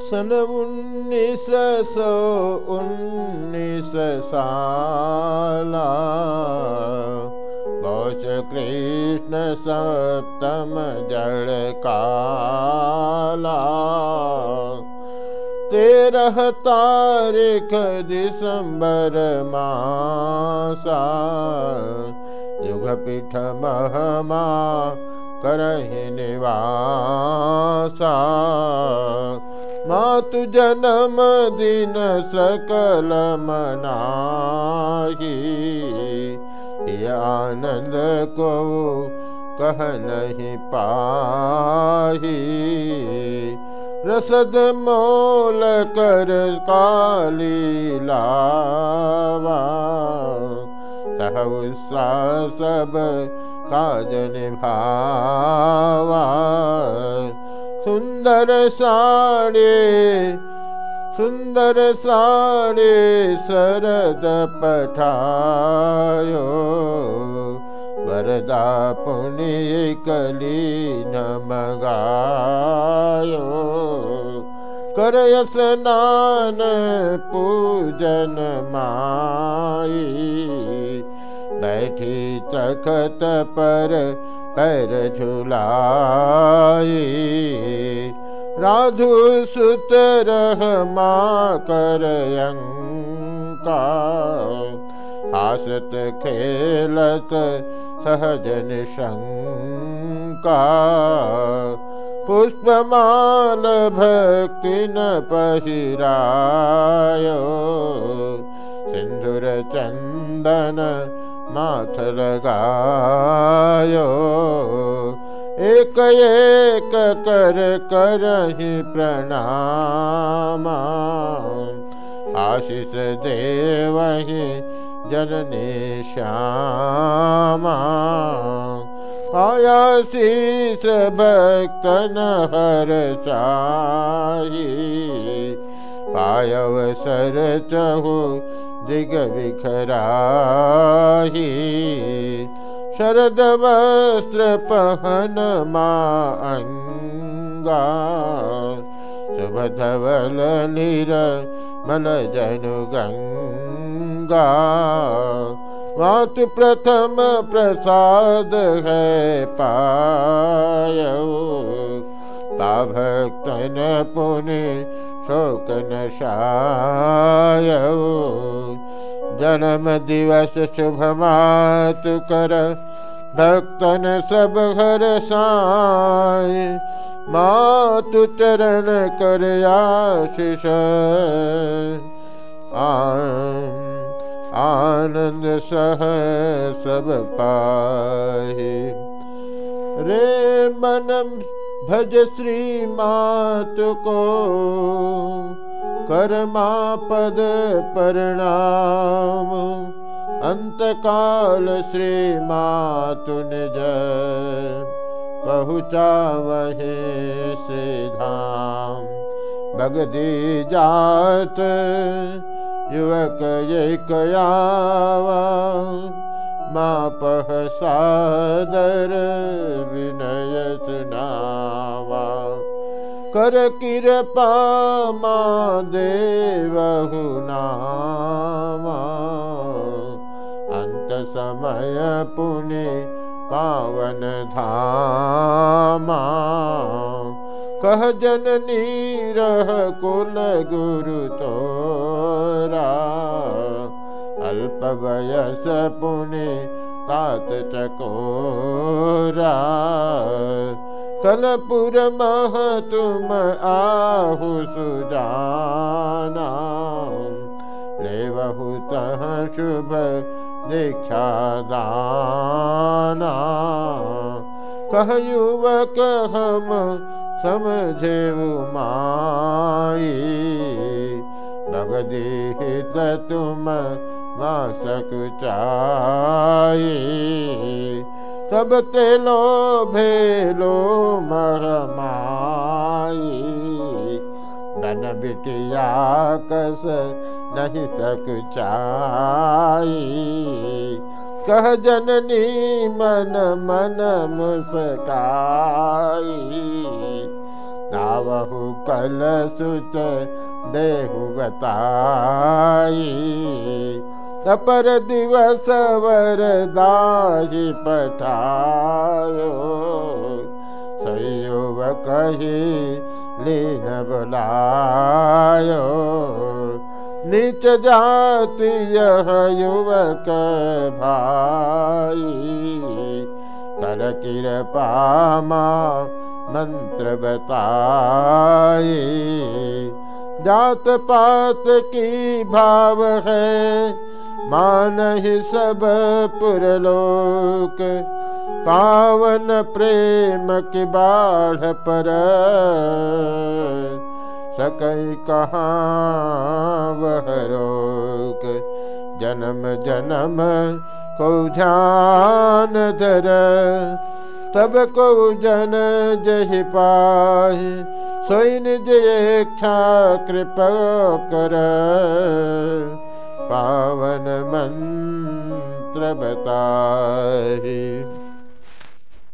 सन उन्नीस सौ उन्नीस साला गौश कृष्ण सप्तम जड़ काला। तेरह तारीख दिसंबर मासा युग पीठ महमा करहि निवासा। मातु जन्म दिन सकल मनाही। आनंद को कह नहीं पाही। रसद मोल कर काली लावा। सब काज निभावा सुंदर साड़े सुंदर साड़े शरद पठायो। वरदा पुण्य कली न मगायो। कर स्नान पूजन माई बैठी तखत पर पैर झुलाई। राधु सुत रह कर हासत खेलत सहजन शंका पुष्पमाल भक्ति न पहिरायो। सिंधुर चंदन माथ लगायो एक एक कर कर ही प्रणाम। आशीष देवही जननी श्यामा। आया शीस भक्तन हर चाही। पायव सर चहु दिग विखराही शरद वस्त्र पहन मांगा। धवल निर मल जनु गंगा। मातु प्रथम प्रसाद है पायो। ता भक्तन पुनि शोक नशाय जन्म दिवस शुभ मातु कर, भक्तन सब घर साय। मातु चरण कर आशीष। आनंद सह सब पाहे। रे मनम भज श्री मात को कर्मा पद परिणाम। अंतकाल श्री मातु निज पहुँचा वहे से धाम भगदी जात युवक एक आवा मापह सादर कर कृपा मा नामा। अंत समय पुण्य पावन धामा। कह जननी रह कुल गुरु तोरा। अल्प वयस पुण्य तात चकोरा कलपुर मह तुम आहु सुजाना। ले बहु तह शुभ दीक्षा दाना। कह युवक हम समझे माई। भगदीत तुम मासक चाई तब ते लो भेलो मरमाई। धन बिटिया कस नहीं सक चाई। कह जननी मन मन मुस्काई। नावहु कल सुत देहु बताई अपर दिवस वर दाही पठायो। संयोग कही लीन बुलायो। नीच जाति यह युवक भाई। कर किर पामा मंत्र बताए जात पात की भाव है मान ही सब पुरलोक, पावन प्रेम की बाढ़ पर। सकई कहाँ रोक, जन्म जन्म को ध्यान धर। तब को जन जहि पाहि, सोई निज इच्छा कृप कर पावन मंत्र बताही